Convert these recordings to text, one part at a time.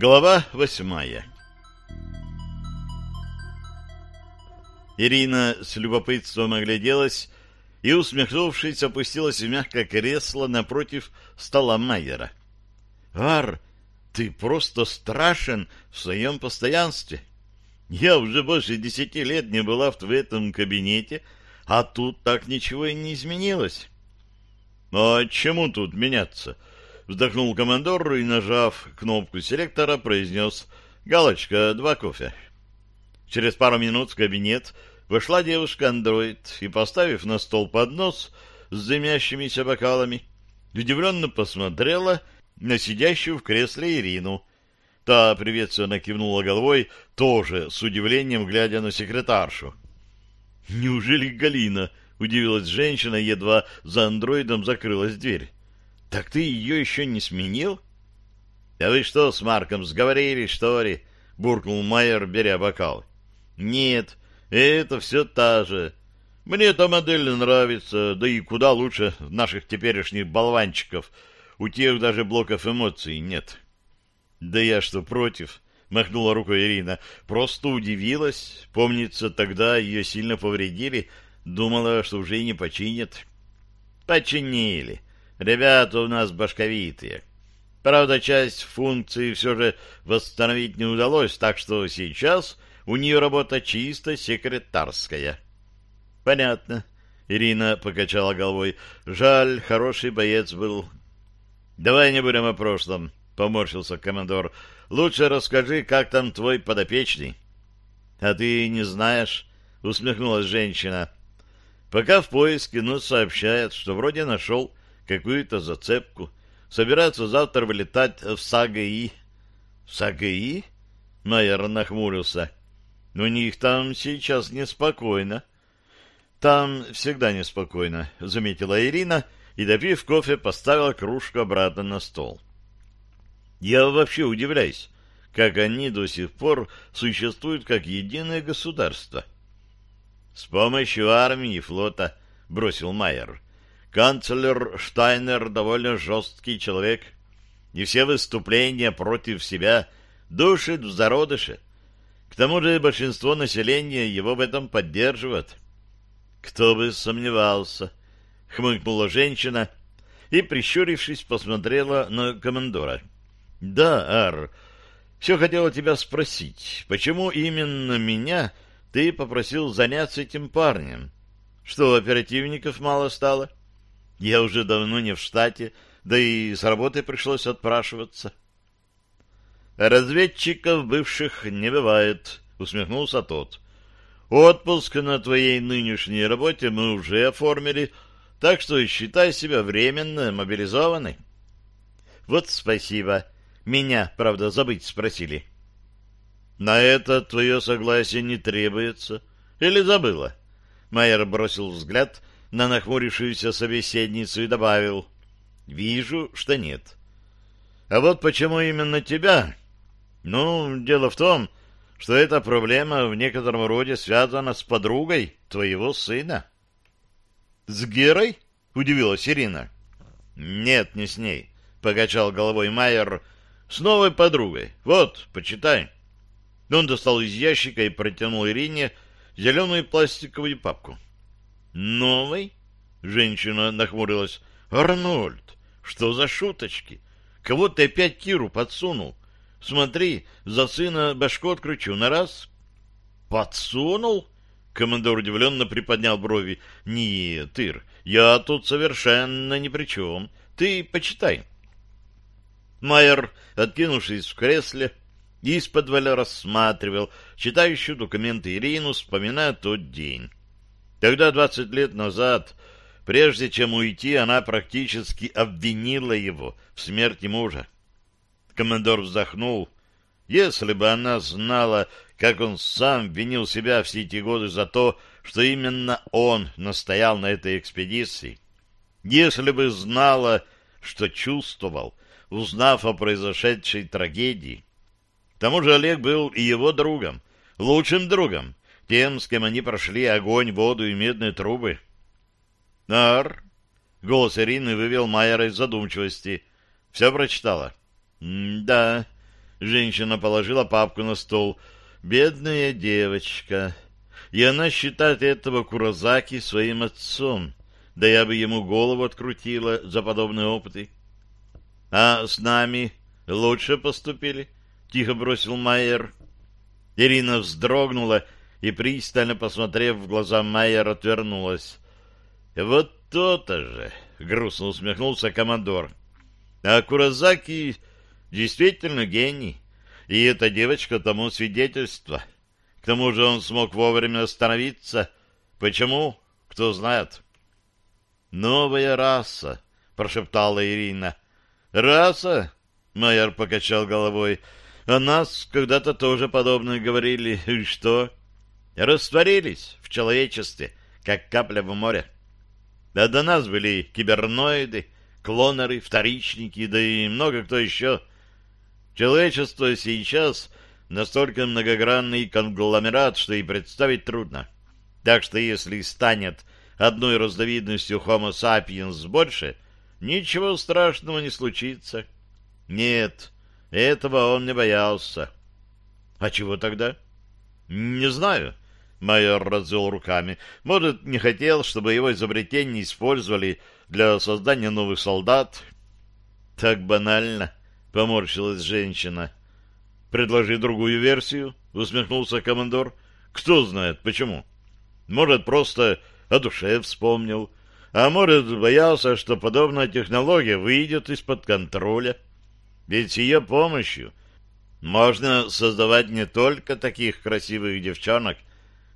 Глава восьмая Ирина с любопытством огляделась и, усмехнувшись, опустилась в мягкое кресло напротив стола Майера. — Ар, ты просто страшен в своем постоянстве. Я уже больше десяти лет не была в этом кабинете, а тут так ничего и не изменилось. — А чему тут меняться? — вздохнул командор и, нажав кнопку селектора, произнес «Галочка, два кофе». Через пару минут в кабинет вошла девушка-андроид и, поставив на стол поднос с дымящимися бокалами, удивленно посмотрела на сидящую в кресле Ирину. Та приветственно кивнула головой, тоже с удивлением глядя на секретаршу. «Неужели Галина?» — удивилась женщина, едва за андроидом закрылась дверь. «Так ты ее еще не сменил?» «Да вы что с Марком сговорились, что ли?» — буркнул Майер, беря бокал. «Нет, это все та же. Мне эта модель нравится, да и куда лучше наших теперешних болванчиков. У тех даже блоков эмоций нет». «Да я что, против?» — махнула рукой Ирина. «Просто удивилась. Помнится, тогда ее сильно повредили. Думала, что уже и не починят». «Починили. Ребята у нас башковитые. Правда, часть функций все же восстановить не удалось, так что сейчас у нее работа чисто секретарская». «Понятно». Ирина покачала головой. «Жаль, хороший боец был». «Давай не будем о прошлом», — поморщился командор. Лучше расскажи, как там твой подопечный. — А ты не знаешь? — усмехнулась женщина. — Пока в поиске, но сообщает, что вроде нашел какую-то зацепку. Собирается завтра вылетать в САГИ. — В САГИ? — Майер нахмурился. — У них там сейчас неспокойно. — Там всегда неспокойно, — заметила Ирина, и, допив кофе, поставила кружку обратно на стол. — я вообще удивляюсь, как они до сих пор существуют как единое государство. С помощью армии и флота, бросил Майер. Канцлер Штайнер довольно жесткий человек, и все выступления против себя душит в зародыше. К тому же большинство населения его в этом поддерживает. Кто бы сомневался, хмыкнула женщина и, прищурившись, посмотрела на командора. Да, Ар, все хотела тебя спросить, почему именно меня ты попросил заняться этим парнем? Что, оперативников мало стало? Я уже давно не в штате, да и с работы пришлось отпрашиваться. Разведчиков бывших не бывает, усмехнулся тот. Отпуск на твоей нынешней работе мы уже оформили, так что считай себя временно мобилизованной. Вот спасибо, меня, правда, забыть спросили. На это твое согласие не требуется. Или забыла? Майер бросил взгляд на нахмурившуюся собеседницу и добавил. Вижу, что нет. А вот почему именно тебя? Ну, дело в том, что эта проблема в некотором роде связана с подругой твоего сына. С Герой? Удивилась Ирина. Нет, не с ней, покачал головой Майер, с новой подругой. Вот, почитай. Он достал из ящика и протянул Ирине зеленую пластиковую папку. «Новый?» — женщина нахмурилась. «Арнольд, что за шуточки? Кого ты опять Киру подсунул? Смотри, за сына башку откручу на раз». «Подсунул?» — командор удивленно приподнял брови. «Нет, Ир, я тут совершенно ни при чем. Ты почитай». Майер, откинувшись в кресле, из-под рассматривал читающую документы Ирину, вспоминая тот день. Тогда, двадцать лет назад, прежде чем уйти, она практически обвинила его в смерти мужа. Командор вздохнул. Если бы она знала, как он сам винил себя все эти годы за то, что именно он настоял на этой экспедиции, если бы знала, что чувствовал, узнав о произошедшей трагедии. К тому же Олег был и его другом, лучшим другом, тем, с кем они прошли огонь, воду и медные трубы. «Нар!» — голос Ирины вывел Майера из задумчивости. «Все прочитала?» «Да». Женщина положила папку на стол. Бедная девочка. И она считает этого Куразаки своим отцом. Да я бы ему голову открутила за подобные опыты. А с нами лучше поступили, тихо бросил Майер. Ирина вздрогнула и, пристально посмотрев в глаза Майер, отвернулась. Вот то-то же, грустно усмехнулся командор. А Куразаки действительно гений, и эта девочка тому свидетельство. К тому же он смог вовремя остановиться. Почему? Кто знает. «Новая раса», — прошептала Ирина. «Раса?» — майор покачал головой. «О нас когда-то тоже подобное говорили. И что?» «Растворились в человечестве, как капля в море. А до нас были киберноиды, клонеры, вторичники, да и много кто еще. Человечество сейчас настолько многогранный конгломерат, что и представить трудно. Так что если станет одной разновидностью Homo sapiens больше, ничего страшного не случится. Нет, этого он не боялся. А чего тогда? Не знаю. Майор развел руками. Может, не хотел, чтобы его изобретение использовали для создания новых солдат? Так банально, поморщилась женщина. Предложи другую версию, усмехнулся командор. Кто знает, почему. Может, просто о душе вспомнил. А может, боялся, что подобная технология выйдет из-под контроля. Ведь с ее помощью можно создавать не только таких красивых девчонок,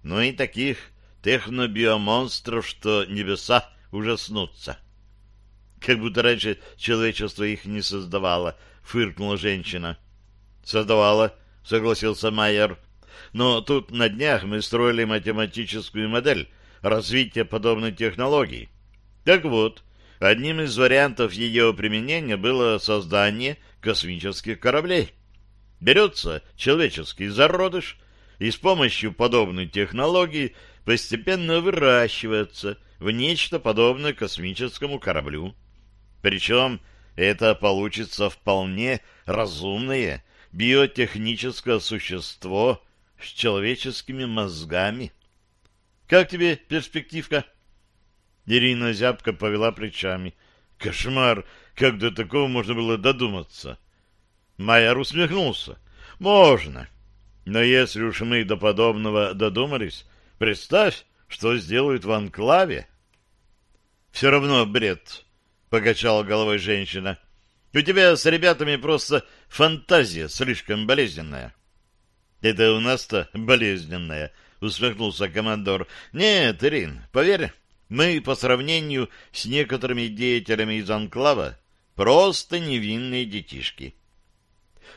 но и таких технобиомонстров, что небеса ужаснутся. Как будто раньше человечество их не создавало, фыркнула женщина. Создавала, согласился Майер. Но тут на днях мы строили математическую модель развития подобной технологии. Так вот, одним из вариантов ее применения было создание космических кораблей. Берется человеческий зародыш, и с помощью подобной технологии постепенно выращивается в нечто подобное космическому кораблю. Причем это получится вполне разумное биотехническое существо с человеческими мозгами. Как тебе перспективка? Ирина зябко повела плечами. Кошмар! Как до такого можно было додуматься? Майер усмехнулся. Можно. Но если уж мы до подобного додумались, представь, что сделают в анклаве. Все равно бред, покачала головой женщина. У тебя с ребятами просто фантазия слишком болезненная. Это у нас-то болезненная, усмехнулся командор. Нет, Ирин, поверь, мы по сравнению с некоторыми деятелями из анклава просто невинные детишки.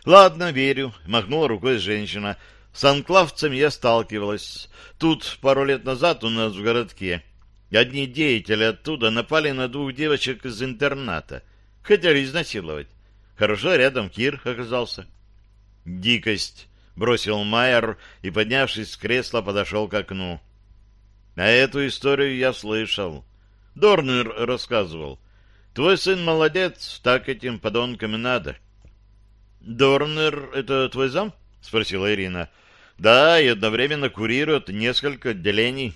Ладно, верю, махнула рукой женщина. С анклавцами я сталкивалась. Тут пару лет назад у нас в городке одни деятели оттуда напали на двух девочек из интерната. Хотели изнасиловать. Хорошо, рядом Кир оказался. Дикость, бросил Майер и, поднявшись с кресла, подошел к окну. А эту историю я слышал. Дорнер рассказывал. Твой сын молодец, так этим подонкам и надо. — Дорнер — это твой зам? — спросила Ирина. — Да, и одновременно курирует несколько отделений.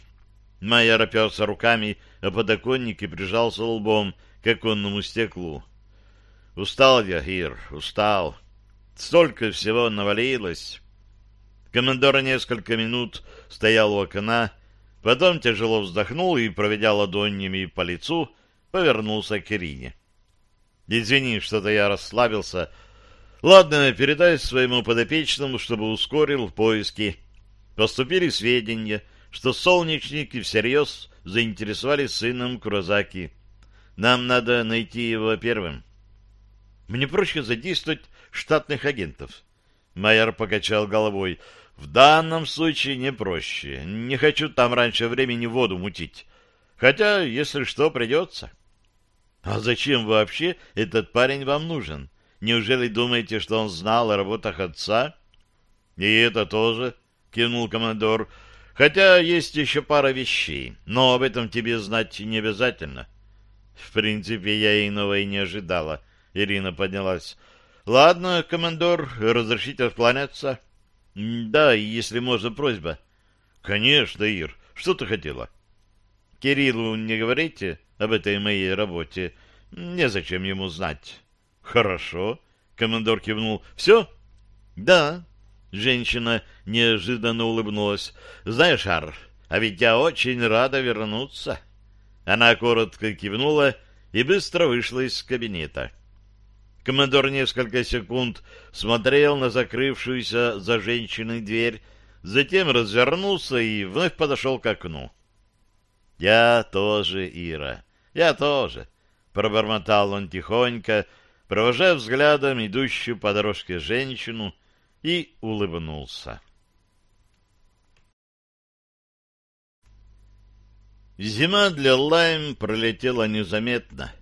Майер оперся руками о подоконник и прижался лбом к оконному стеклу. Устал я, Ир, устал. Столько всего навалилось. Командор несколько минут стоял у окна, потом тяжело вздохнул и, проведя ладонями по лицу, повернулся к Ирине. «Извини, что-то я расслабился, Ладно, передай своему подопечному, чтобы ускорил поиски. Поступили сведения, что солнечники всерьез заинтересовались сыном Курозаки. Нам надо найти его первым. Мне проще задействовать штатных агентов. Майор покачал головой. В данном случае не проще. Не хочу там раньше времени воду мутить. Хотя, если что, придется. А зачем вообще этот парень вам нужен? — Неужели думаете, что он знал о работах отца? И это тоже, кивнул командор. Хотя есть еще пара вещей, но об этом тебе знать не обязательно. В принципе, я иного и не ожидала. Ирина поднялась. Ладно, командор, разрешите откланяться? Да, если можно, просьба. Конечно, Ир. Что ты хотела? Кириллу не говорите об этой моей работе. Незачем ему знать. Хорошо. Командор кивнул. Все? Да. Женщина неожиданно улыбнулась. Знаешь, Ар, а ведь я очень рада вернуться. Она коротко кивнула и быстро вышла из кабинета. Командор несколько секунд смотрел на закрывшуюся за женщиной дверь, затем развернулся и вновь подошел к окну. «Я тоже, Ира, я тоже», — пробормотал он тихонько, провожая взглядом идущую по дорожке женщину, и улыбнулся. Зима для Лайм пролетела незаметно.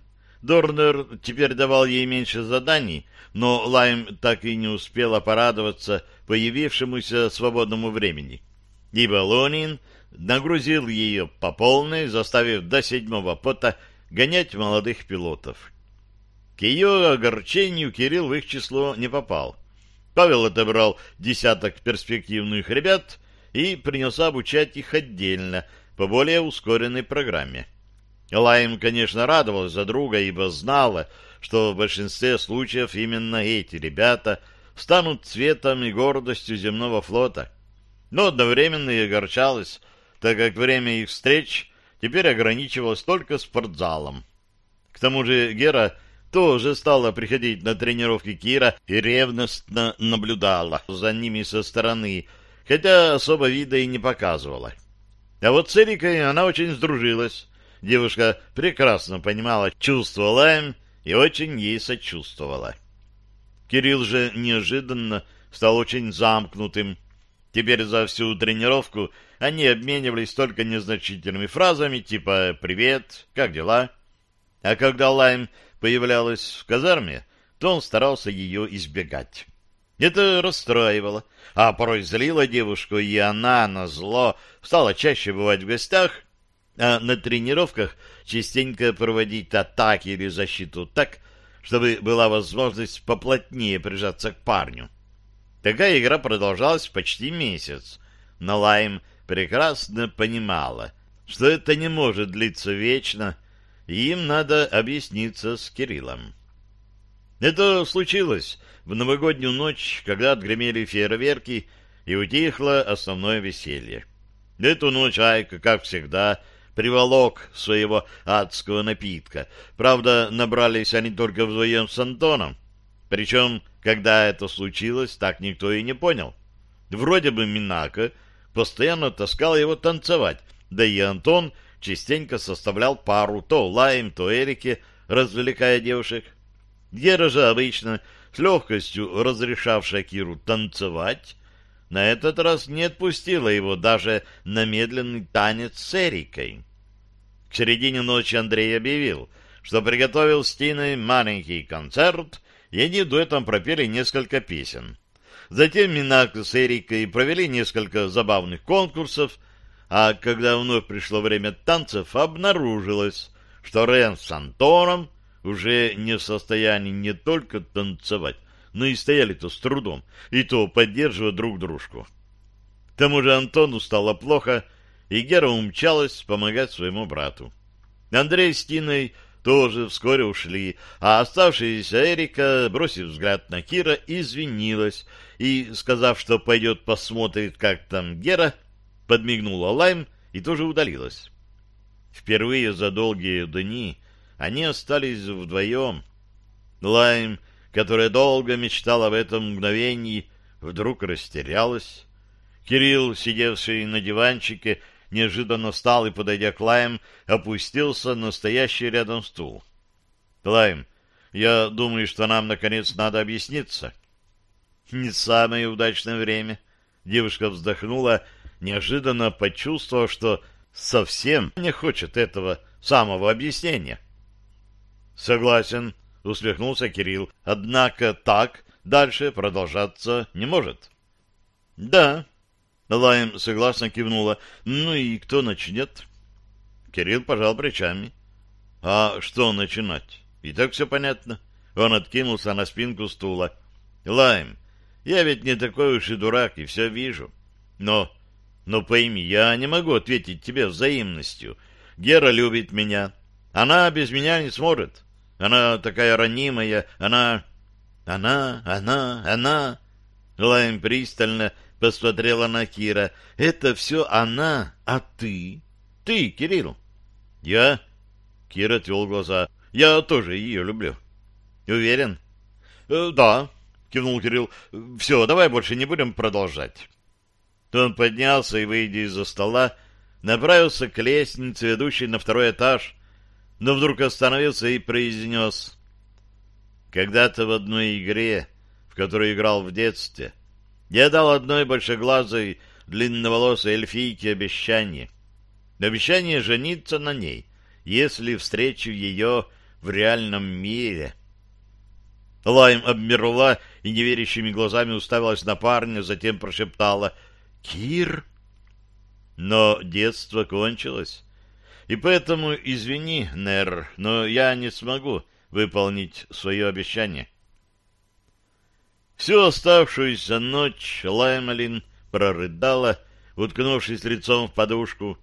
Дорнер теперь давал ей меньше заданий, но Лайм так и не успела порадоваться появившемуся свободному времени. Ибо Лонин нагрузил ее по полной, заставив до седьмого пота гонять молодых пилотов. К ее огорчению Кирилл в их число не попал. Павел отобрал десяток перспективных ребят и принялся обучать их отдельно — по более ускоренной программе. Лайм, конечно, радовалась за друга, ибо знала, что в большинстве случаев именно эти ребята станут цветом и гордостью земного флота. Но одновременно и огорчалась, так как время их встреч теперь ограничивалось только спортзалом. К тому же Гера тоже стала приходить на тренировки Кира и ревностно наблюдала за ними со стороны, хотя особо вида и не показывала. А вот с Эрикой она очень сдружилась. Девушка прекрасно понимала чувство Лайм и очень ей сочувствовала. Кирилл же неожиданно стал очень замкнутым. Теперь за всю тренировку они обменивались только незначительными фразами типа «Привет», «Как дела?». А когда Лайм появлялась в казарме, то он старался ее избегать. Это расстраивало, а порой злило девушку, и она, на зло стала чаще бывать в гостях, а на тренировках частенько проводить атаки или защиту так, чтобы была возможность поплотнее прижаться к парню. Такая игра продолжалась почти месяц, но Лайм прекрасно понимала, что это не может длиться вечно, им надо объясниться с Кириллом. Это случилось в новогоднюю ночь, когда отгремели фейерверки и утихло основное веселье. Эту ночь Айка, как всегда, приволок своего адского напитка. Правда, набрались они только вдвоем с Антоном. Причем, когда это случилось, так никто и не понял. Вроде бы Минака постоянно таскал его танцевать, да и Антон частенько составлял пару то Лайм, то Эрике, развлекая девушек. Гера же обычно с легкостью разрешавшая Киру танцевать, на этот раз не отпустила его даже на медленный танец с Эрикой. К середине ночи Андрей объявил, что приготовил с Тиной маленький концерт, и они дуэтом пропели несколько песен. Затем Минак с Эрикой провели несколько забавных конкурсов, а когда вновь пришло время танцев, обнаружилось, что Рен с Антоном уже не в состоянии не только танцевать, но и стояли-то с трудом, и то поддерживая друг дружку. К тому же Антону стало плохо, и Гера умчалась помогать своему брату. Андрей с Тиной тоже вскоре ушли, а оставшаяся Эрика, бросив взгляд на Кира, извинилась и, сказав, что пойдет посмотрит, как там Гера, подмигнула Лайм и тоже удалилась. Впервые за долгие дни они остались вдвоем. Лайм, которая долго мечтала об этом мгновении, вдруг растерялась. Кирилл, сидевший на диванчике, неожиданно встал и, подойдя к Лайм, опустился на стоящий рядом стул. — Лайм, я думаю, что нам, наконец, надо объясниться. — Не самое удачное время. Девушка вздохнула, неожиданно почувствовав, что совсем не хочет этого самого объяснения. — Согласен, усмехнулся Кирилл. Однако так дальше продолжаться не может. Да. Лайм согласно кивнула. Ну и кто начнет? Кирилл пожал плечами. А что начинать? И так все понятно. Он откинулся на спинку стула. Лайм, я ведь не такой уж и дурак, и все вижу. Но, но пойми, я не могу ответить тебе взаимностью. Гера любит меня. Она без меня не сможет. Она такая ранимая, она... Она, она, она... Лайм пристально посмотрела на Кира. Это все она, а ты? Ты, Кирилл. Я? Кир отвел глаза. Я тоже ее люблю. Уверен? Э, да, кивнул Кирилл. Все, давай больше не будем продолжать. Он поднялся и, выйдя из-за стола, направился к лестнице, ведущей на второй этаж, но вдруг остановился и произнес. Когда-то в одной игре, в которой играл в детстве, я дал одной большеглазой, длинноволосой эльфийке обещание. Обещание жениться на ней, если встречу ее в реальном мире. Лайм обмерла и неверящими глазами уставилась на парня, затем прошептала «Кир?» Но детство кончилось, и поэтому, извини, Нер, но я не смогу выполнить свое обещание. Всю оставшуюся ночь Лаймалин прорыдала, уткнувшись лицом в подушку.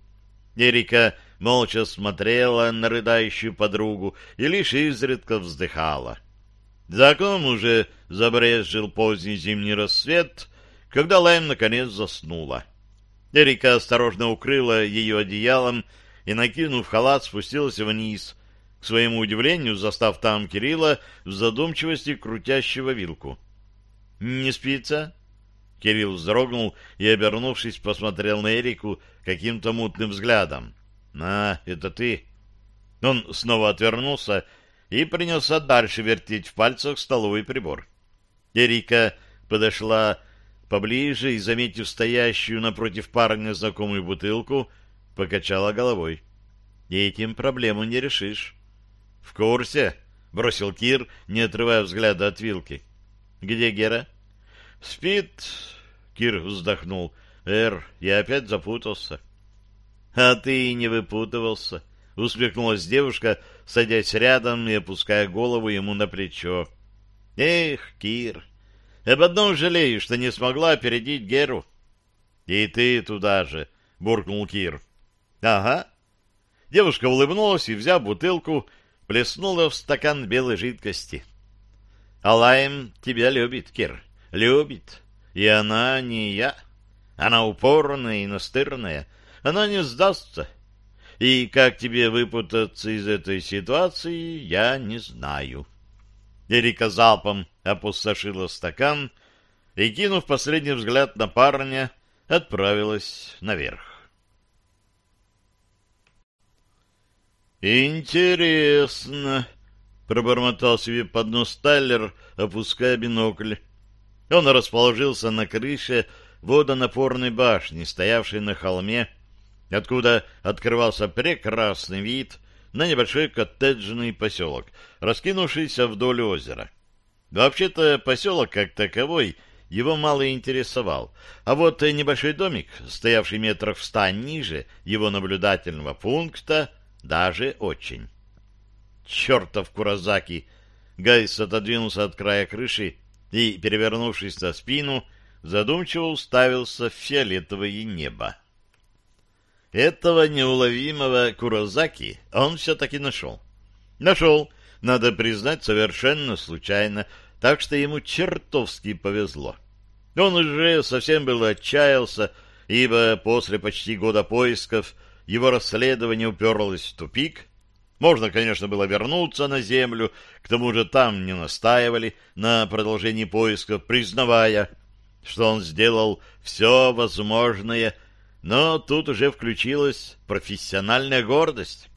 Эрика молча смотрела на рыдающую подругу и лишь изредка вздыхала. За окном уже забрезжил поздний зимний рассвет, когда Лайм наконец заснула. Эрика осторожно укрыла ее одеялом и, накинув халат, спустилась вниз, к своему удивлению, застав там Кирилла в задумчивости крутящего вилку. — Не спится? Кирилл вздрогнул и, обернувшись, посмотрел на Эрику каким-то мутным взглядом. — А, это ты? Он снова отвернулся и принялся дальше вертеть в пальцах столовый прибор. Эрика подошла поближе и, заметив стоящую напротив парня знакомую бутылку, покачала головой. — Этим проблему не решишь. — В курсе? — бросил Кир, не отрывая взгляда от вилки. — Где Гера? — Спит. Кир вздохнул. — Эр, я опять запутался. — А ты и не выпутывался, — усмехнулась девушка, садясь рядом и опуская голову ему на плечо. — Эх, Кир, об одном жалею, что не смогла опередить Геру. — И ты туда же, — буркнул Кир. — Ага. Девушка улыбнулась и, взяв бутылку, плеснула в стакан белой жидкости. — Алаем тебя любит, Кир, любит. И она не я. Она упорная и настырная. Она не сдастся. И как тебе выпутаться из этой ситуации, я не знаю. Эрика залпом опустошила стакан и, кинув последний взгляд на парня, отправилась наверх. «Интересно», — пробормотал себе под нос Тайлер, опуская бинокль. Он расположился на крыше водонапорной башни, стоявшей на холме, откуда открывался прекрасный вид на небольшой коттеджный поселок, раскинувшийся вдоль озера. Вообще-то поселок как таковой его мало интересовал, а вот небольшой домик, стоявший метров в ста ниже его наблюдательного пункта, даже очень. Чертов Куразаки! Гайс отодвинулся от края крыши и, перевернувшись на спину, задумчиво уставился в фиолетовое небо. Этого неуловимого Куразаки он все-таки нашел. Нашел надо признать, совершенно случайно, так что ему чертовски повезло. Он уже совсем было отчаялся, ибо после почти года поисков его расследование уперлось в тупик. Можно, конечно, было вернуться на землю, к тому же там не настаивали на продолжении поисков, признавая, что он сделал все возможное, но тут уже включилась профессиональная гордость.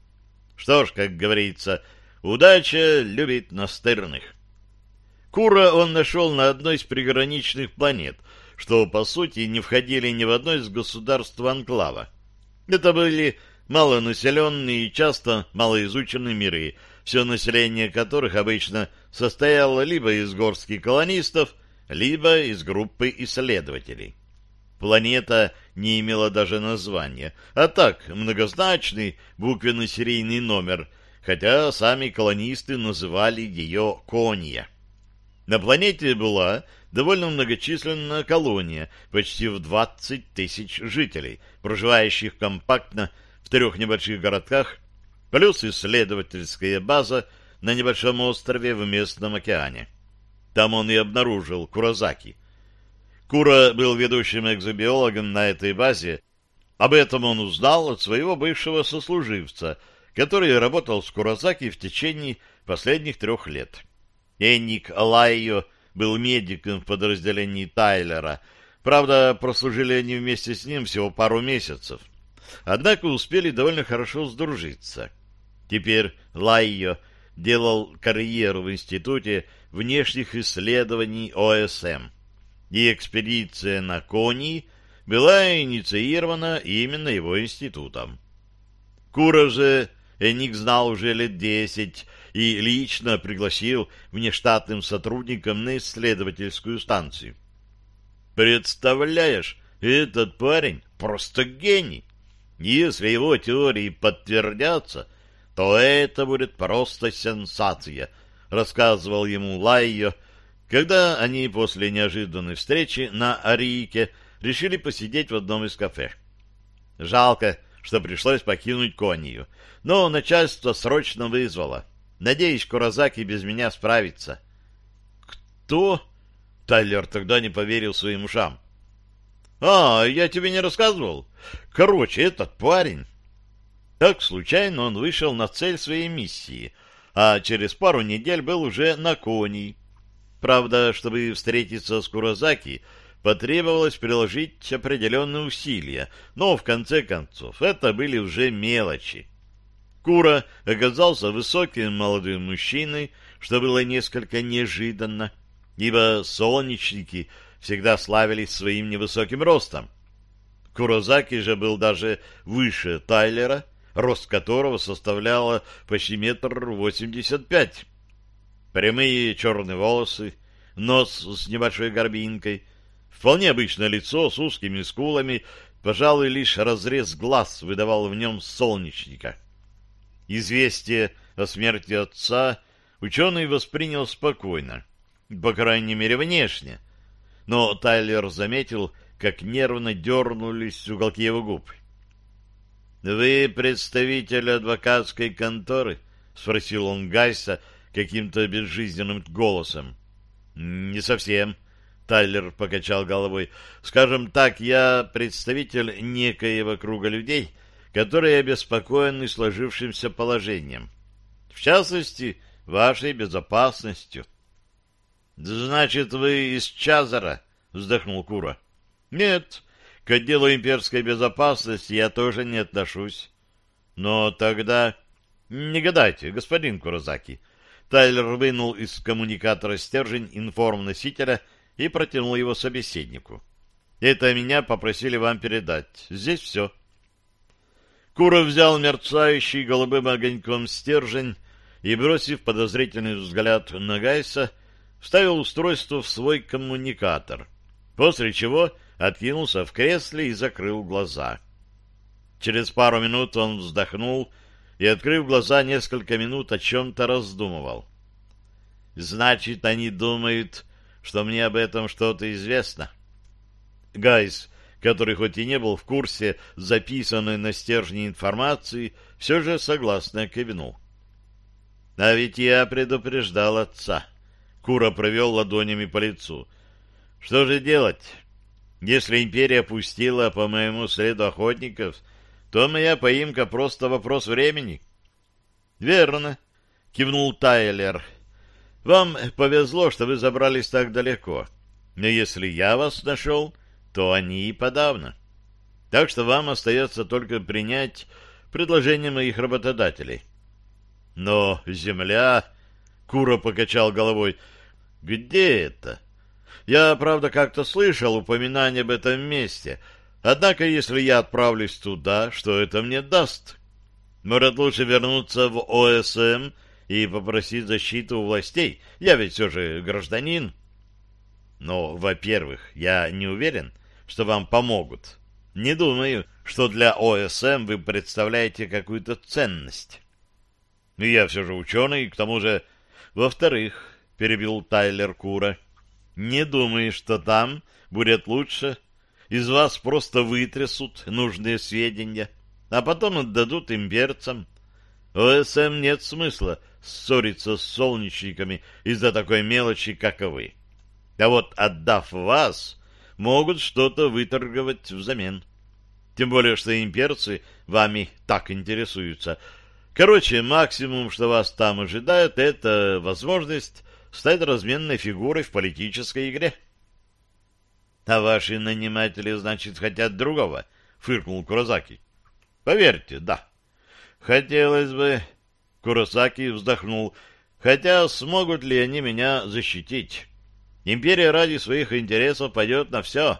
Что ж, как говорится, — Удача любит настырных. Кура он нашел на одной из приграничных планет, что, по сути, не входили ни в одно из государств Анклава. Это были малонаселенные и часто малоизученные миры, все население которых обычно состояло либо из горских колонистов, либо из группы исследователей. Планета не имела даже названия, а так многозначный буквенно-серийный номер – хотя сами колонисты называли ее Кония. На планете была довольно многочисленная колония, почти в 20 тысяч жителей, проживающих компактно в трех небольших городках, плюс исследовательская база на небольшом острове в местном океане. Там он и обнаружил Куразаки. Кура был ведущим экзобиологом на этой базе. Об этом он узнал от своего бывшего сослуживца, который работал с Куразаки в течение последних трех лет. Энник Лайо был медиком в подразделении Тайлера. Правда, прослужили они вместе с ним всего пару месяцев. Однако успели довольно хорошо сдружиться. Теперь Лайо делал карьеру в Институте внешних исследований ОСМ. И экспедиция на Кони была инициирована именно его институтом. Кура же Эник знал уже лет десять и лично пригласил внештатным сотрудникам на исследовательскую станцию. Представляешь, этот парень просто гений. Если его теории подтвердятся, то это будет просто сенсация, рассказывал ему Лайо, когда они после неожиданной встречи на Ариике решили посидеть в одном из кафе. Жалко, что пришлось покинуть Конию, но начальство срочно вызвало. Надеюсь, Куразаки без меня справится. Кто? Тайлер тогда не поверил своим ушам. А, я тебе не рассказывал. Короче, этот парень. Так случайно он вышел на цель своей миссии, а через пару недель был уже на Кони. Правда, чтобы встретиться с Куразаки, потребовалось приложить определенные усилия, но в конце концов это были уже мелочи. Кура оказался высоким молодым мужчиной, что было несколько неожиданно, ибо солнечники всегда славились своим невысоким ростом. Курозаки же был даже выше Тайлера, рост которого составляло почти метр восемьдесят пять. Прямые черные волосы, нос с небольшой горбинкой, вполне обычное лицо с узкими скулами, пожалуй, лишь разрез глаз выдавал в нем солнечника. Известие о смерти отца ученый воспринял спокойно, по крайней мере, внешне. Но Тайлер заметил, как нервно дернулись уголки его губ. — Вы представитель адвокатской конторы? — спросил он Гайса каким-то безжизненным голосом. — Не совсем. Тайлер покачал головой. — Скажем так, я представитель некоего круга людей, которые обеспокоены сложившимся положением. В частности, вашей безопасностью. — Значит, вы из Чазара? — вздохнул Кура. — Нет, к отделу имперской безопасности я тоже не отношусь. Но тогда... Не гадайте, господин Куразаки. Тайлер вынул из коммуникатора стержень информносителя и протянул его собеседнику. Это меня попросили вам передать. Здесь все. — Куров взял мерцающий голубым огоньком стержень и, бросив подозрительный взгляд на Гайса, вставил устройство в свой коммуникатор, после чего откинулся в кресле и закрыл глаза. Через пару минут он вздохнул и, открыв глаза, несколько минут о чем-то раздумывал. «Значит, они думают, что мне об этом что-то известно?» Гайс который хоть и не был в курсе записанной на стержне информации, все же согласно кивнул. А ведь я предупреждал отца. Кура провел ладонями по лицу. Что же делать? Если империя пустила по моему следу охотников, то моя поимка просто вопрос времени. Верно, кивнул Тайлер. Вам повезло, что вы забрались так далеко. Но если я вас нашел, то они и подавно. Так что вам остается только принять предложение моих работодателей. Но земля... Кура покачал головой. Где это? Я, правда, как-то слышал упоминание об этом месте. Однако, если я отправлюсь туда, что это мне даст? Может, лучше вернуться в ОСМ и попросить защиту у властей? Я ведь все же гражданин. Но, во-первых, я не уверен, что вам помогут. Не думаю, что для ОСМ вы представляете какую-то ценность. И я все же ученый, к тому же... Во-вторых, перебил Тайлер Кура, не думай, что там будет лучше. Из вас просто вытрясут нужные сведения, а потом отдадут имперцам. ОСМ нет смысла ссориться с солнечниками из-за такой мелочи, как вы. А вот отдав вас, могут что-то выторговать взамен. Тем более, что имперцы вами так интересуются. Короче, максимум, что вас там ожидает, это возможность стать разменной фигурой в политической игре. — А ваши наниматели, значит, хотят другого? — фыркнул Курозаки. — Поверьте, да. — Хотелось бы... Куросаки вздохнул. Хотя смогут ли они меня защитить? Империя ради своих интересов пойдет на все.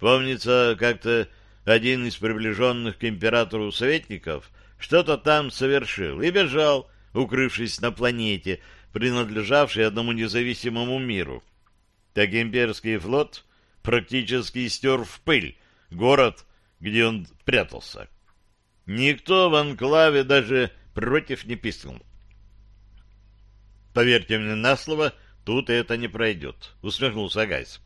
Помнится, как-то один из приближенных к императору советников что-то там совершил и бежал, укрывшись на планете, принадлежавшей одному независимому миру. Так имперский флот практически стер в пыль город, где он прятался. Никто в анклаве даже против не пискнул. Поверьте мне на слово, тут это не пройдет, усмехнулся Гайс.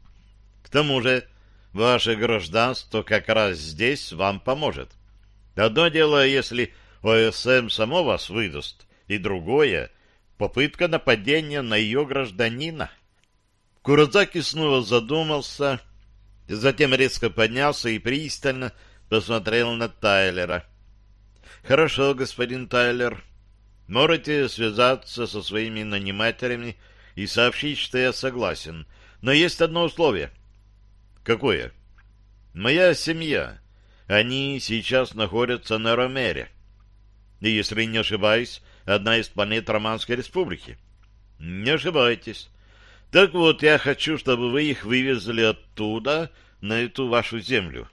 К тому же, ваше гражданство как раз здесь вам поможет. Одно дело, если ОСМ само вас выдаст, и другое — попытка нападения на ее гражданина. Курадзаки снова задумался, затем резко поднялся и пристально посмотрел на Тайлера. — Хорошо, господин Тайлер. Можете связаться со своими нанимателями и сообщить, что я согласен. Но есть одно условие. — Какое? — Моя семья. Они сейчас находятся на Ромере. И, если не ошибаюсь, одна из планет Романской Республики. — Не ошибаетесь. Так вот, я хочу, чтобы вы их вывезли оттуда на эту вашу землю.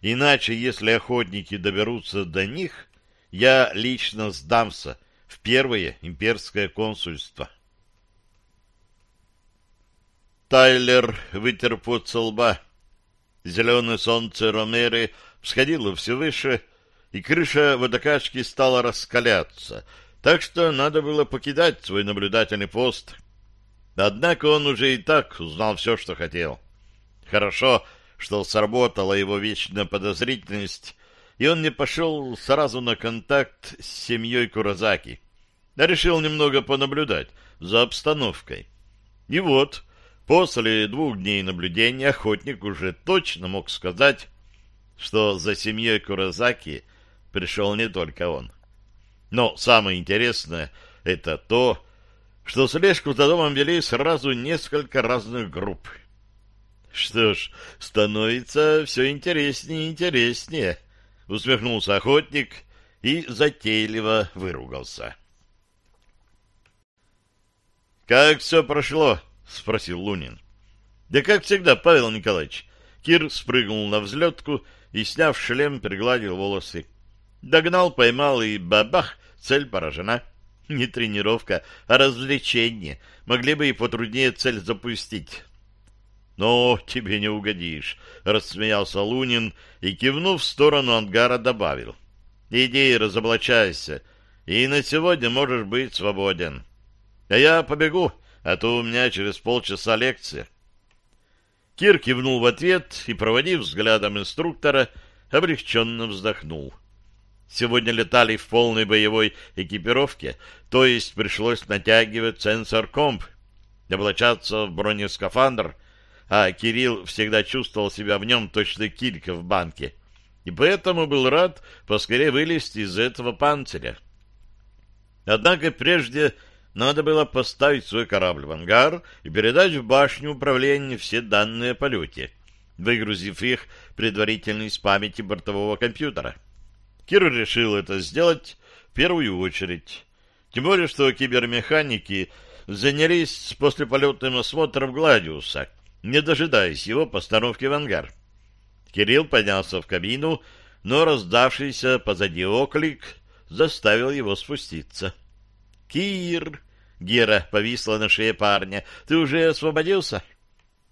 Иначе, если охотники доберутся до них, я лично сдамся в первое имперское консульство. Тайлер вытер пот со лба. Зеленое солнце Ромеры всходило все выше, и крыша водокачки стала раскаляться, так что надо было покидать свой наблюдательный пост — Однако он уже и так узнал все, что хотел. Хорошо, что сработала его вечная подозрительность, и он не пошел сразу на контакт с семьей Куразаки, а решил немного понаблюдать за обстановкой. И вот, после двух дней наблюдения охотник уже точно мог сказать, что за семьей Куразаки пришел не только он. Но самое интересное — это то, что слежку за домом вели сразу несколько разных групп. Что ж, становится все интереснее и интереснее, усмехнулся охотник и затейливо выругался. Как все прошло? спросил Лунин. Да как всегда, Павел Николаевич. Кир спрыгнул на взлетку и, сняв шлем, пригладил волосы. Догнал, поймал и бабах, цель поражена. Не тренировка, а развлечение. Могли бы и потруднее цель запустить. — Но тебе не угодишь, — рассмеялся Лунин и, кивнув в сторону ангара, добавил. — Иди разоблачайся, и на сегодня можешь быть свободен. А я побегу, а то у меня через полчаса лекция. Кир кивнул в ответ и, проводив взглядом инструктора, облегченно вздохнул. — Сегодня летали в полной боевой экипировке, то есть пришлось натягивать сенсор-комп, облачаться в бронескафандр, а Кирилл всегда чувствовал себя в нем точно килька в банке, и поэтому был рад поскорее вылезти из этого панциря. Однако прежде надо было поставить свой корабль в ангар и передать в башню управления все данные о полете, выгрузив их предварительно из памяти бортового компьютера. Кир решил это сделать в первую очередь. Тем более, что кибермеханики занялись послеполетным осмотром Гладиуса, не дожидаясь его постановки в ангар. Кирилл поднялся в кабину, но раздавшийся позади оклик заставил его спуститься. «Кир!» — Гера повисла на шее парня. «Ты уже освободился?»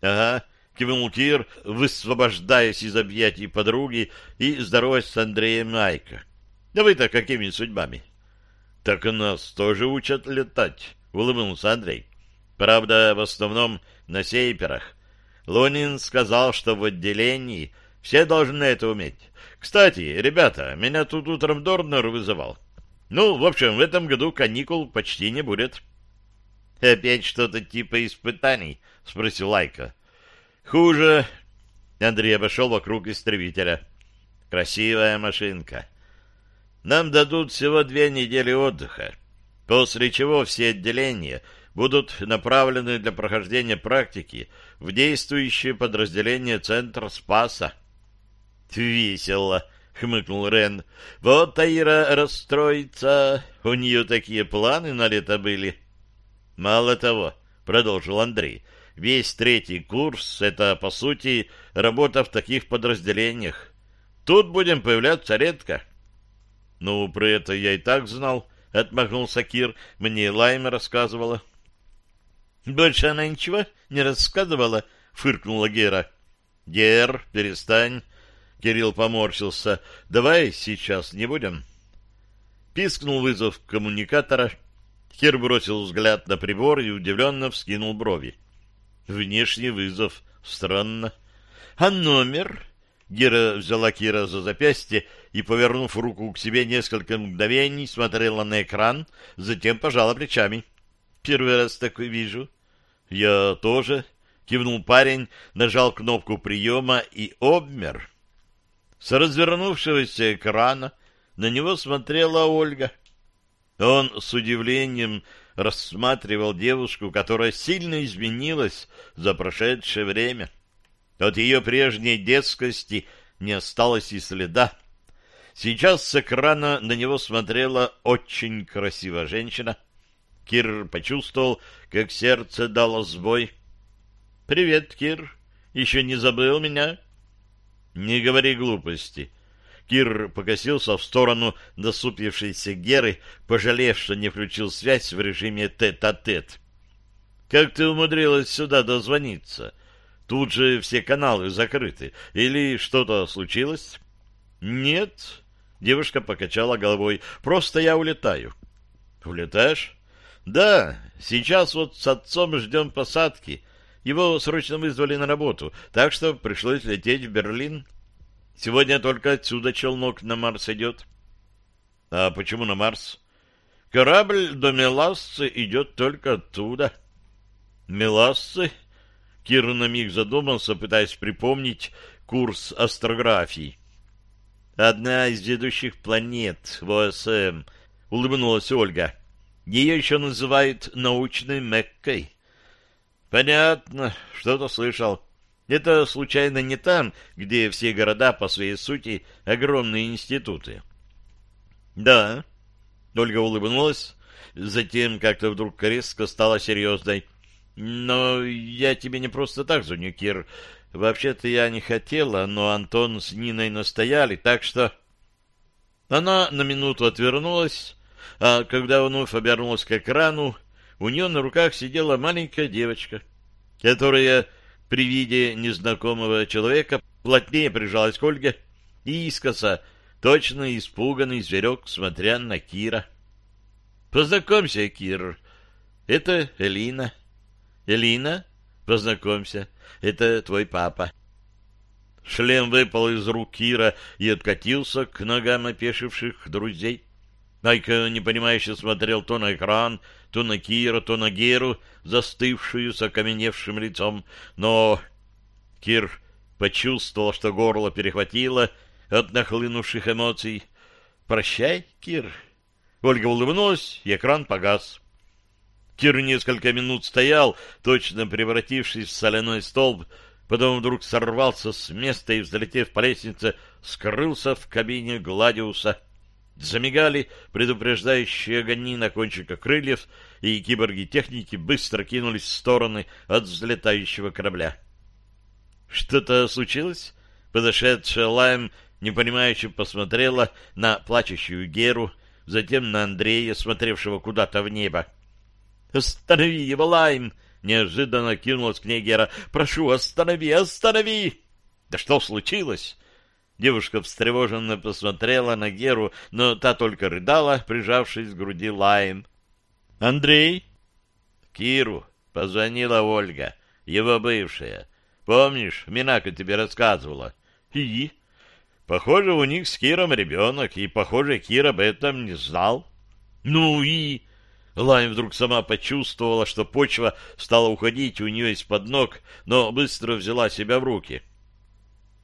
«Ага», — кивнул Кир, высвобождаясь из объятий подруги и здороваясь с Андреем Найко. — Да вы-то какими судьбами? Так нас тоже учат летать, улыбнулся Андрей. Правда, в основном на сейперах. Лунин сказал, что в отделении все должны это уметь. Кстати, ребята, меня тут утром Дорнер вызывал. Ну, в общем, в этом году каникул почти не будет. — Опять что-то типа испытаний? — спросил Лайка. — Хуже. Андрей обошел вокруг истребителя. — Красивая машинка. Нам дадут всего две недели отдыха, после чего все отделения будут направлены для прохождения практики в действующее подразделение Центра Спаса. — Весело! — хмыкнул Рен. — Вот Таира расстроится. У нее такие планы на лето были. — Мало того, — продолжил Андрей, — весь третий курс — это, по сути, работа в таких подразделениях. Тут будем появляться редко. — Ну, про это я и так знал, — отмахнулся Кир. Мне Лайма рассказывала. — Больше она ничего не рассказывала, — фыркнула Гера. — Гер, перестань. Кирилл поморщился. «Давай сейчас не будем». Пискнул вызов коммуникатора. Кир бросил взгляд на прибор и удивленно вскинул брови. Внешний вызов. Странно. «А номер?» Гера взяла Кира за запястье и, повернув руку к себе несколько мгновений, смотрела на экран, затем пожала плечами. «Первый раз такой вижу». «Я тоже», — кивнул парень, нажал кнопку приема и обмер. С развернувшегося экрана на него смотрела Ольга. Он с удивлением рассматривал девушку, которая сильно изменилась за прошедшее время. От ее прежней детскости не осталось и следа. Сейчас с экрана на него смотрела очень красивая женщина. Кир почувствовал, как сердце дало сбой. «Привет, Кир. Еще не забыл меня?» Не говори глупости. Кир покосился в сторону насупившейся Геры, пожалев, что не включил связь в режиме тет-а-тет. Как ты умудрилась сюда дозвониться? Тут же все каналы закрыты. Или что-то случилось? Нет. Девушка покачала головой. Просто я улетаю. Улетаешь? Да. Сейчас вот с отцом ждем посадки. Его срочно вызвали на работу, так что пришлось лететь в Берлин. Сегодня только отсюда челнок на Марс идет. А почему на Марс? Корабль до Мелассы идет только оттуда. Мелассы? Кир на миг задумался, пытаясь припомнить курс астрографии. Одна из ведущих планет в ОСМ, улыбнулась Ольга. Ее еще называют научной Меккой. Понятно, что-то слышал. Это случайно не там, где все города по своей сути огромные институты. Да. Ольга улыбнулась, затем как-то вдруг резко стала серьезной. Но я тебе не просто так звоню, Кир. Вообще-то я не хотела, но Антон с Ниной настояли, так что... Она на минуту отвернулась, а когда вновь обернулась к экрану, у нее на руках сидела маленькая девочка, которая при виде незнакомого человека плотнее прижалась к Ольге и искоса, точно испуганный зверек, смотря на Кира. «Познакомься, Кир, это Элина». «Элина, познакомься, это твой папа». Шлем выпал из рук Кира и откатился к ногам опешивших друзей. Найка непонимающе смотрел то на экран, то на Кира, то на Геру, застывшую с окаменевшим лицом. Но Кир почувствовал, что горло перехватило от нахлынувших эмоций. «Прощай, Кир!» Ольга улыбнулась, и экран погас. Кир несколько минут стоял, точно превратившись в соляной столб, потом вдруг сорвался с места и, взлетев по лестнице, скрылся в кабине Гладиуса — Замигали предупреждающие огни на кончиках крыльев, и киборги-техники быстро кинулись в стороны от взлетающего корабля. «Что-то случилось?» Подошедшая Лайм непонимающе посмотрела на плачущую Геру, затем на Андрея, смотревшего куда-то в небо. «Останови его, Лайм!» — неожиданно кинулась к ней Гера. «Прошу, останови, останови!» «Да что случилось?» Девушка встревоженно посмотрела на Геру, но та только рыдала, прижавшись к груди лаем. «Андрей?» «Киру», — позвонила Ольга, его бывшая. «Помнишь, Минака тебе рассказывала?» «И?» «Похоже, у них с Киром ребенок, и, похоже, Кир об этом не знал». «Ну и...» Лайм вдруг сама почувствовала, что почва стала уходить у нее из-под ног, но быстро взяла себя в руки.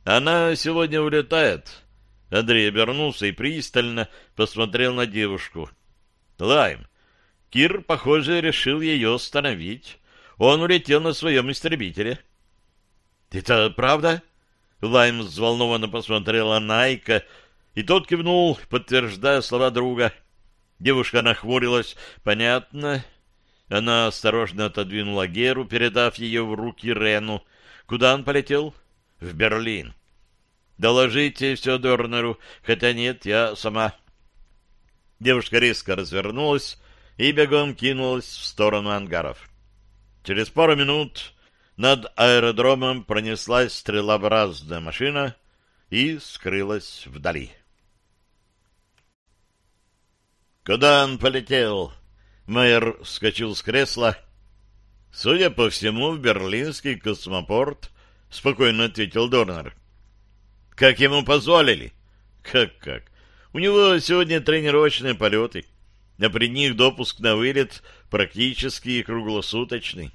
«Она сегодня улетает». Андрей обернулся и пристально посмотрел на девушку. «Лайм, Кир, похоже, решил ее остановить. Он улетел на своем истребителе». «Это правда?» Лайм взволнованно посмотрела на Айка, и тот кивнул, подтверждая слова друга. Девушка нахмурилась. «Понятно». Она осторожно отодвинула Геру, передав ее в руки Рену. «Куда он полетел?» В Берлин. Доложите все Дорнеру, хотя нет, я сама. Девушка резко развернулась и бегом кинулась в сторону ангаров. Через пару минут над аэродромом пронеслась стрелообразная машина и скрылась вдали. Куда он полетел? Майер вскочил с кресла. Судя по всему, в берлинский космопорт — спокойно ответил Дорнер. «Как ему позволили?» «Как-как? У него сегодня тренировочные полеты, а при них допуск на вылет практически круглосуточный.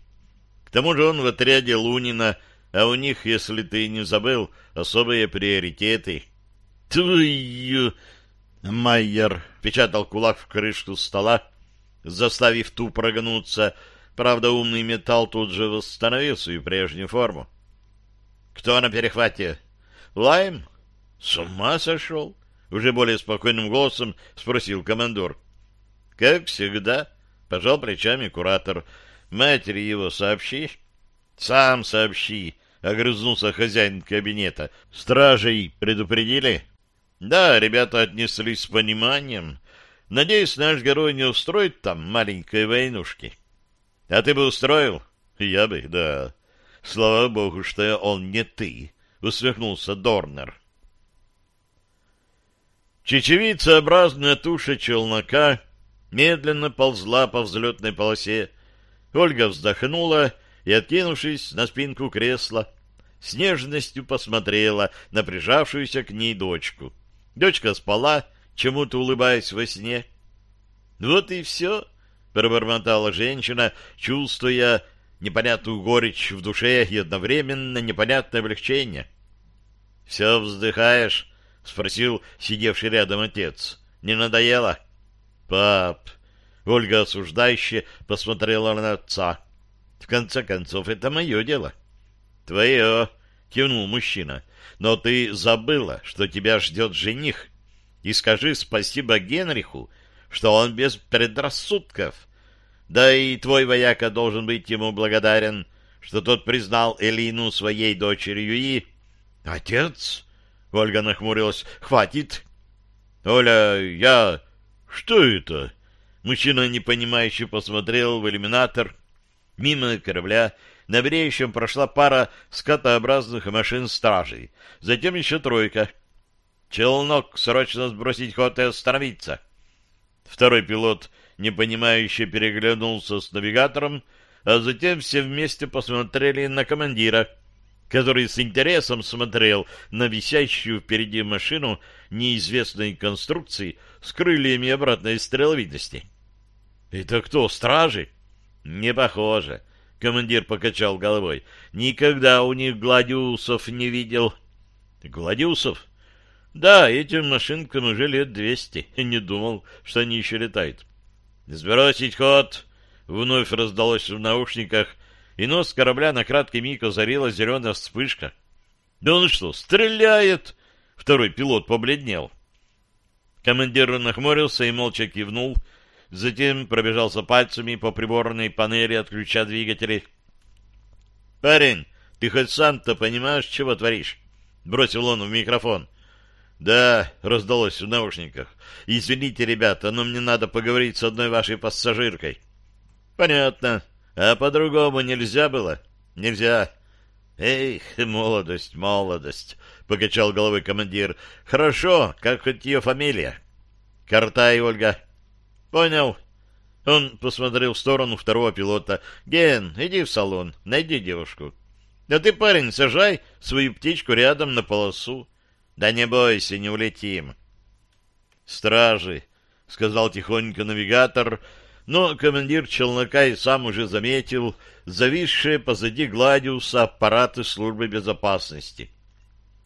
К тому же он в отряде Лунина, а у них, если ты не забыл, особые приоритеты». «Твою...» Майер печатал кулак в крышку стола, заставив ту прогнуться. Правда, умный металл тут же восстановил свою прежнюю форму. Кто на перехвате? Лайм? С ума сошел? Уже более спокойным голосом спросил командор. Как всегда, пожал плечами куратор. Матери его сообщи. Сам сообщи, огрызнулся хозяин кабинета. Стражей предупредили? Да, ребята отнеслись с пониманием. Надеюсь, наш герой не устроит там маленькой войнушки. А ты бы устроил? Я бы, да. Слава богу, что он не ты, — усмехнулся Дорнер. Чечевицеобразная туша челнока медленно ползла по взлетной полосе. Ольга вздохнула и, откинувшись на спинку кресла, с нежностью посмотрела на прижавшуюся к ней дочку. Дочка спала, чему-то улыбаясь во сне. — Вот и все, — пробормотала женщина, чувствуя, непонятную горечь в душе и одновременно непонятное облегчение. — Все вздыхаешь? — спросил сидевший рядом отец. — Не надоело? — Пап! — Ольга осуждающе посмотрела на отца. — В конце концов, это мое дело. — Твое! — кивнул мужчина. — Но ты забыла, что тебя ждет жених. И скажи спасибо Генриху, что он без предрассудков — да и твой вояка должен быть ему благодарен, что тот признал Элину своей дочерью и... — Отец? — Ольга нахмурилась. — Хватит. — Оля, я... Что это? Мужчина непонимающе посмотрел в иллюминатор. Мимо корабля на бреющем прошла пара скатообразных машин стражей. Затем еще тройка. Челнок срочно сбросить ход и остановиться. Второй пилот непонимающе переглянулся с навигатором, а затем все вместе посмотрели на командира, который с интересом смотрел на висящую впереди машину неизвестной конструкции с крыльями обратной стреловидности. «Это кто, стражи?» «Не похоже», — командир покачал головой. «Никогда у них гладиусов не видел». «Гладиусов?» «Да, этим машинкам уже лет двести. Не думал, что они еще летают. «Сбросить ход!» Вновь раздалось в наушниках, и нос корабля на краткий миг озарила зеленая вспышка. «Да он что, стреляет?» Второй пилот побледнел. Командир нахмурился и молча кивнул, затем пробежался пальцами по приборной панели, отключая двигатели. «Парень, ты хоть сам-то понимаешь, чего творишь?» — бросил он в микрофон. «Да», — раздалось в наушниках. «Извините, ребята, но мне надо поговорить с одной вашей пассажиркой». «Понятно. А по-другому нельзя было?» «Нельзя». Эх, молодость, молодость, покачал головой командир. Хорошо, как хоть ее фамилия? Картай, Ольга. Понял. Он посмотрел в сторону второго пилота. Ген, иди в салон, найди девушку. Да ты, парень, сажай свою птичку рядом на полосу. Да не бойся, не улетим. Стражи, сказал тихонько навигатор, но командир челнока и сам уже заметил зависшие позади Гладиуса аппараты службы безопасности.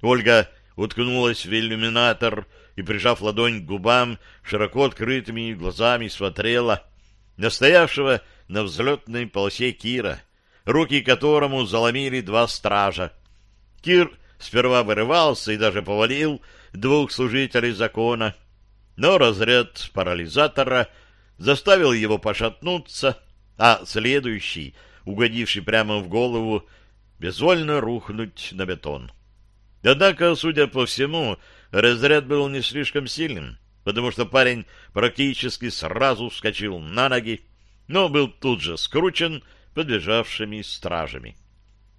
Ольга уткнулась в иллюминатор и, прижав ладонь к губам, широко открытыми глазами смотрела на стоявшего на взлетной полосе Кира, руки которому заломили два стража. Кир сперва вырывался и даже повалил двух служителей закона, но разряд парализатора заставил его пошатнуться, а следующий, угодивший прямо в голову, безвольно рухнуть на бетон. Однако, судя по всему, разряд был не слишком сильным, потому что парень практически сразу вскочил на ноги, но был тут же скручен подбежавшими стражами.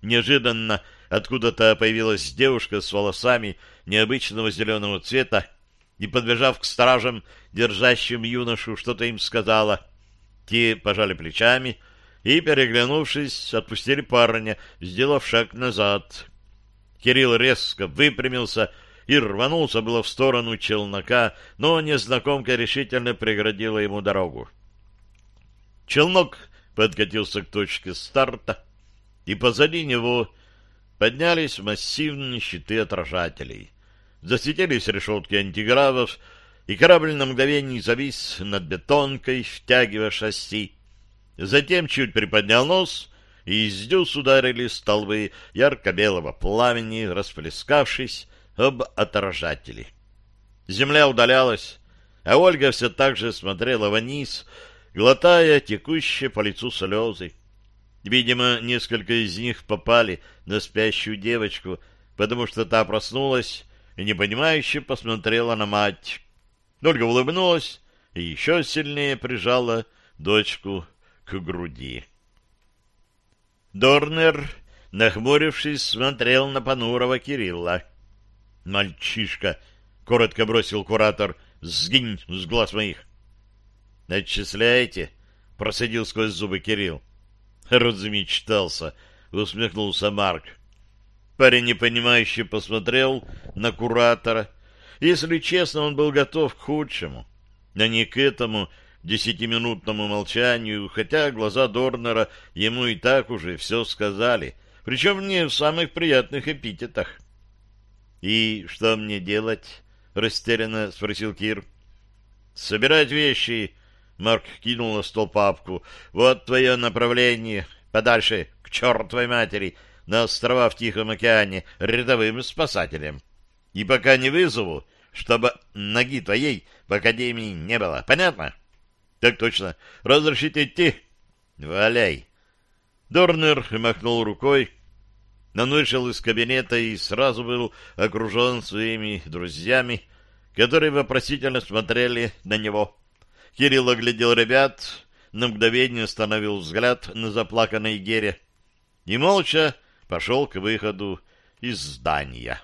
Неожиданно откуда-то появилась девушка с волосами необычного зеленого цвета и, подбежав к стражам, держащим юношу, что-то им сказала. Те пожали плечами и, переглянувшись, отпустили парня, сделав шаг назад. Кирилл резко выпрямился и рванулся было в сторону челнока, но незнакомка решительно преградила ему дорогу. Челнок подкатился к точке старта, и позади него поднялись массивные щиты отражателей. Засветились решетки антигравов, и корабль на мгновение завис над бетонкой, втягивая шасси. Затем чуть приподнял нос, и из дюз ударили столбы ярко-белого пламени, расплескавшись об отражатели. Земля удалялась, а Ольга все так же смотрела вниз, глотая текущие по лицу слезы. Видимо, несколько из них попали на спящую девочку, потому что та проснулась и непонимающе посмотрела на мать. Ольга улыбнулась и еще сильнее прижала дочку к груди. Дорнер, нахмурившись, смотрел на понурого Кирилла. «Мальчишка!» — коротко бросил куратор. «Сгинь с глаз моих!» «Отчисляете?» — процедил сквозь зубы Кирилл. «Размечтался!» — усмехнулся Марк. Парень непонимающе посмотрел на куратора. Если честно, он был готов к худшему, а не к этому десятиминутному молчанию, хотя глаза Дорнера ему и так уже все сказали, причем не в самых приятных эпитетах. — И что мне делать? — растерянно спросил Кир. — Собирать вещи. Марк кинул на стол папку. — Вот твое направление. Подальше, к чертовой матери, на острова в Тихом океане, рядовым спасателем. И пока не вызову, чтобы ноги твоей в академии не было. Понятно? — так точно. Разрешите идти? Валяй. Дорнер махнул рукой. Он вышел из кабинета и сразу был окружен своими друзьями, которые вопросительно смотрели на него. Кирилл оглядел ребят, на мгновение остановил взгляд на заплаканной Гере и молча пошел к выходу из здания.